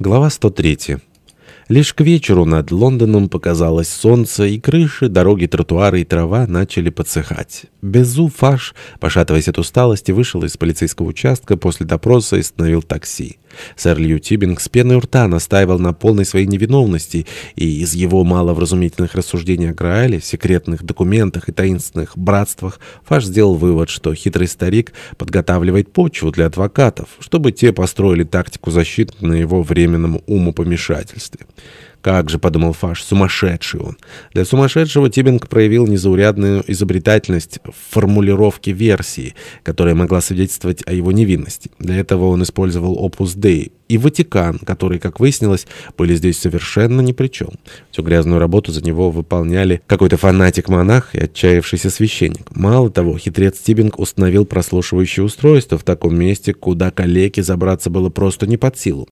Глава 103. Лишь к вечеру над Лондоном показалось солнце, и крыши, дороги, тротуары и трава начали подсыхать. Безу Фаш, пошатываясь от усталости, вышел из полицейского участка после допроса и остановил такси. Сэр Лью Тибинг с пеной рта настаивал на полной своей невиновности, и из его маловразумительных рассуждений о Граале, секретных документах и таинственных братствах Фаш сделал вывод, что хитрый старик подготавливает почву для адвокатов, чтобы те построили тактику защиты на его временном умопомешательстве. «Как же», — подумал Фаш, — «сумасшедший он». Для сумасшедшего Тибинг проявил незаурядную изобретательность в формулировке версии, которая могла свидетельствовать о его невинности. Для этого он использовал опус Dei и Ватикан, которые, как выяснилось, были здесь совершенно ни при чем. Всю грязную работу за него выполняли какой-то фанатик-монах и отчаявшийся священник. Мало того, хитрец Тибинг установил прослушивающее устройство в таком месте, куда калеке забраться было просто не под силу.